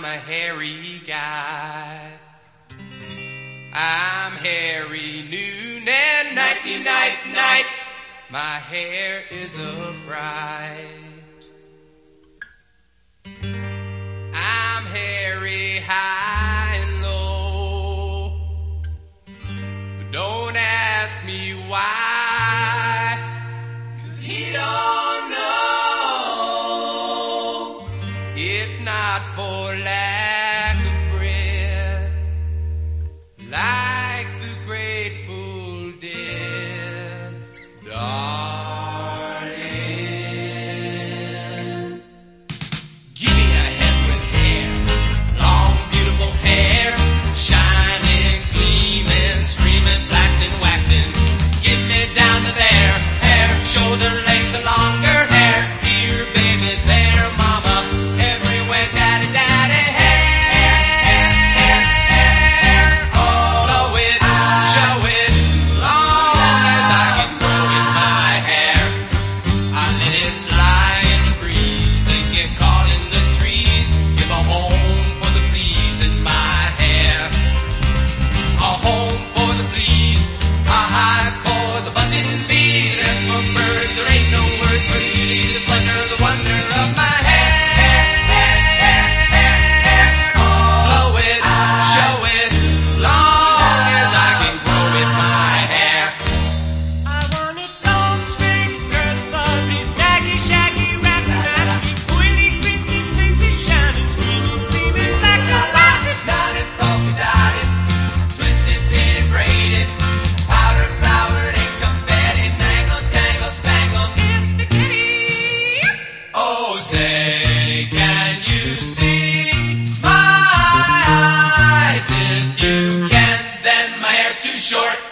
I'm a hairy guy. I'm Harry noon and nighty night night. My hair is a fright. For lack short